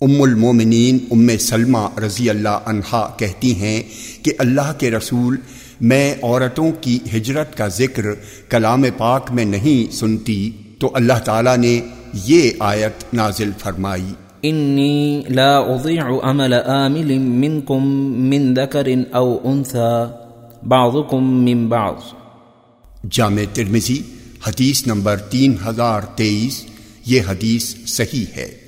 ام المومنین ام سلمہ رضی اللہ عنہا کہتی ہیں کہ اللہ کے رسول میں عورتوں کی ہجرت کا ذکر کلام پاک میں نہیں سنتی تو اللہ تعالیٰ نے یہ آیت نازل فرمائی۔ انی لا اضیع عمل آمل منکم من ذکر او انثا بعضکم من بعض۔ جامع ترمزی حدیث نمبر تین ہزار تیئیس یہ حدیث صحیح ہے۔